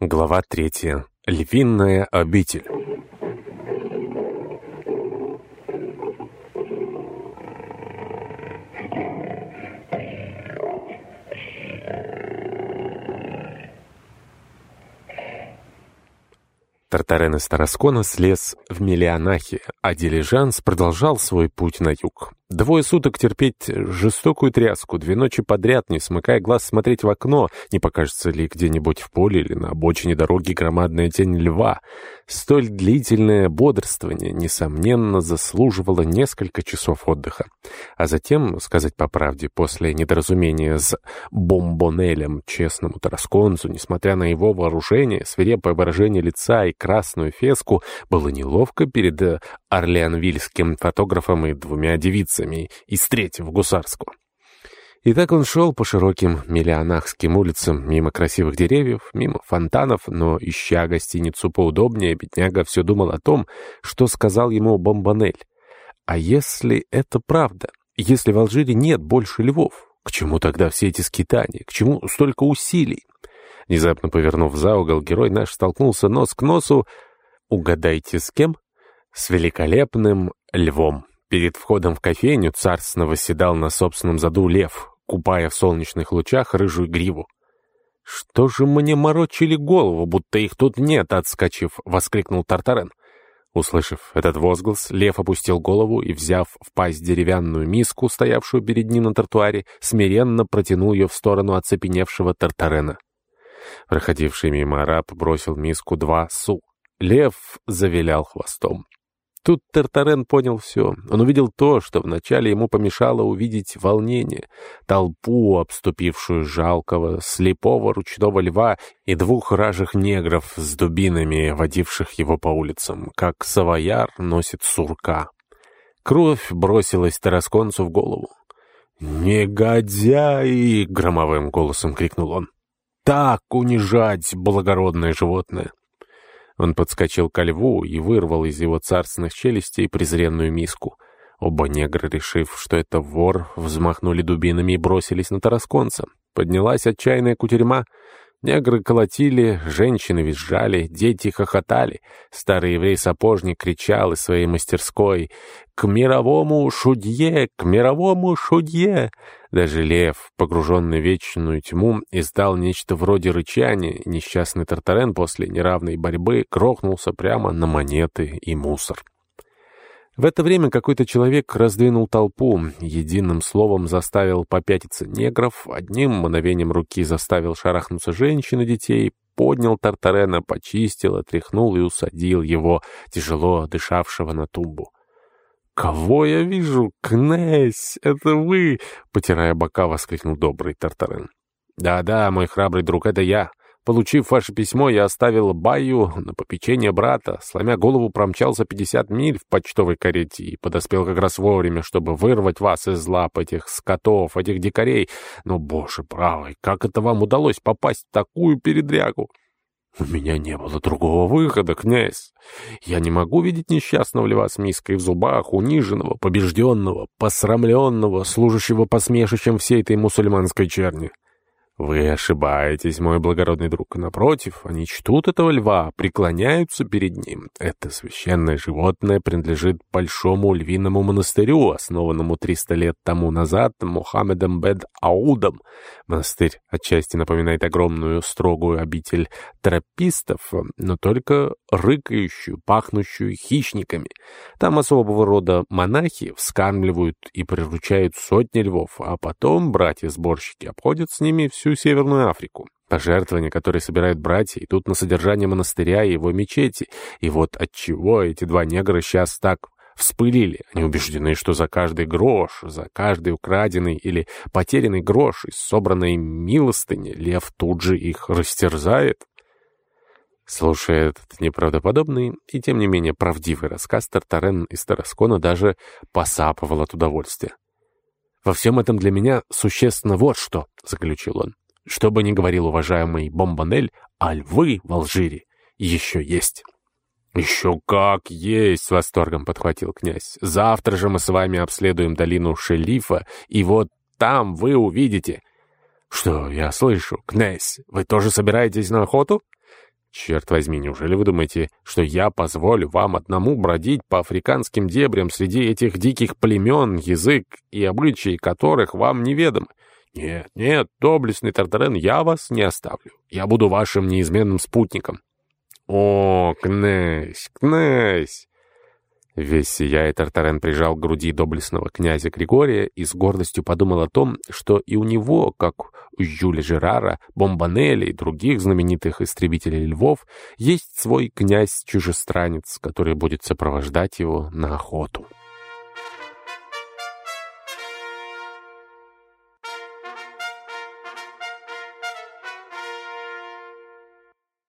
Глава третья. Львиная обитель. Тартарен из Тараскона слез в Мелианахе, а дилижанс продолжал свой путь на юг. Двое суток терпеть жестокую тряску, две ночи подряд, не смыкая глаз, смотреть в окно, не покажется ли где-нибудь в поле или на обочине дороги громадная тень льва. Столь длительное бодрствование, несомненно, заслуживало несколько часов отдыха. А затем, сказать по правде, после недоразумения с Бомбонелем, честному тарасконцу, несмотря на его вооружение, свирепое выражение лица и красную феску, было неловко перед орлеанвильским фотографом и двумя девицами из третьего гусарского. И так он шел по широким миллионахским улицам, мимо красивых деревьев, мимо фонтанов, но, ища гостиницу поудобнее, бедняга все думал о том, что сказал ему Бомбанель. А если это правда? Если в Алжире нет больше львов? К чему тогда все эти скитания? К чему столько усилий? Внезапно повернув за угол, герой наш столкнулся нос к носу. Угадайте, с кем? с великолепным львом. Перед входом в кофейню царственно восседал на собственном заду лев, купая в солнечных лучах рыжую гриву. «Что же мне морочили голову, будто их тут нет?» — отскочив, воскликнул Тартарен. Услышав этот возглас, лев опустил голову и, взяв в пасть деревянную миску, стоявшую перед ним на тротуаре, смиренно протянул ее в сторону оцепеневшего Тартарена. Проходивший мимо араб бросил миску два су. Лев завилял хвостом. Тут Тартарен понял все. Он увидел то, что вначале ему помешало увидеть волнение. Толпу, обступившую жалкого, слепого ручного льва и двух ражих негров с дубинами, водивших его по улицам, как савояр носит сурка. Кровь бросилась Тарасконцу в голову. «Негодяй!» — громовым голосом крикнул он. «Так унижать благородное животное!» Он подскочил ко льву и вырвал из его царственных челюстей презренную миску. Оба негра, решив, что это вор, взмахнули дубинами и бросились на Тарасконца. Поднялась отчаянная кутерьма. Негры колотили, женщины визжали, дети хохотали. Старый еврей-сапожник кричал из своей мастерской «К мировому шудье! К мировому шудье!» Даже лев, погруженный в вечную тьму, издал нечто вроде рычания. Несчастный Тартарен после неравной борьбы крохнулся прямо на монеты и мусор. В это время какой-то человек раздвинул толпу, единым словом заставил попятиться негров, одним мгновением руки заставил шарахнуться женщин и детей, поднял Тартарена, почистил, отряхнул и усадил его, тяжело дышавшего на тумбу. «Кого я вижу? Князь! Это вы!» — потирая бока, воскликнул добрый Тартарен. «Да-да, мой храбрый друг, это я. Получив ваше письмо, я оставил Баю на попечение брата, сломя голову промчался 50 миль в почтовой карете и подоспел как раз вовремя, чтобы вырвать вас из лап этих скотов, этих дикарей. Но, боже правый, как это вам удалось попасть в такую передрягу? У меня не было другого выхода, князь. Я не могу видеть несчастного льва с миской в зубах, униженного, побежденного, посрамленного, служащего посмешищем всей этой мусульманской черни. «Вы ошибаетесь, мой благородный друг. Напротив, они чтут этого льва, преклоняются перед ним. Это священное животное принадлежит большому львиному монастырю, основанному 300 лет тому назад Мухаммедом бед Аудом. Монастырь отчасти напоминает огромную строгую обитель тропистов, но только рыкающую, пахнущую хищниками. Там особого рода монахи вскармливают и приручают сотни львов, а потом братья-сборщики обходят с ними всю всю Северную Африку. Пожертвования, которые собирают братья, идут на содержание монастыря и его мечети. И вот отчего эти два негра сейчас так вспылили. Они убеждены, что за каждый грош, за каждый украденный или потерянный грош из собранной милостыни лев тут же их растерзает. Слушая этот неправдоподобный и, тем не менее, правдивый рассказ, Тартарен из Тараскона даже посапывал от удовольствия. «Во всем этом для меня существенно вот что», — заключил он. «Что бы ни говорил уважаемый Бомбанель, а львы в Алжире еще есть». «Еще как есть!» — с восторгом подхватил князь. «Завтра же мы с вами обследуем долину Шелифа, и вот там вы увидите...» «Что я слышу, князь, вы тоже собираетесь на охоту?» черт возьми, неужели вы думаете, что я позволю вам одному бродить по африканским дебрям среди этих диких племен, язык и обычаи которых вам неведомы? Нет, нет, доблестный Тартарен, я вас не оставлю. Я буду вашим неизменным спутником. О, князь, князь! Весь сияя, Тартарен прижал к груди доблестного князя Григория и с гордостью подумал о том, что и у него, как у Жюля Жерара, Бомбанелли и других знаменитых истребителей львов, есть свой князь-чужестранец, который будет сопровождать его на охоту.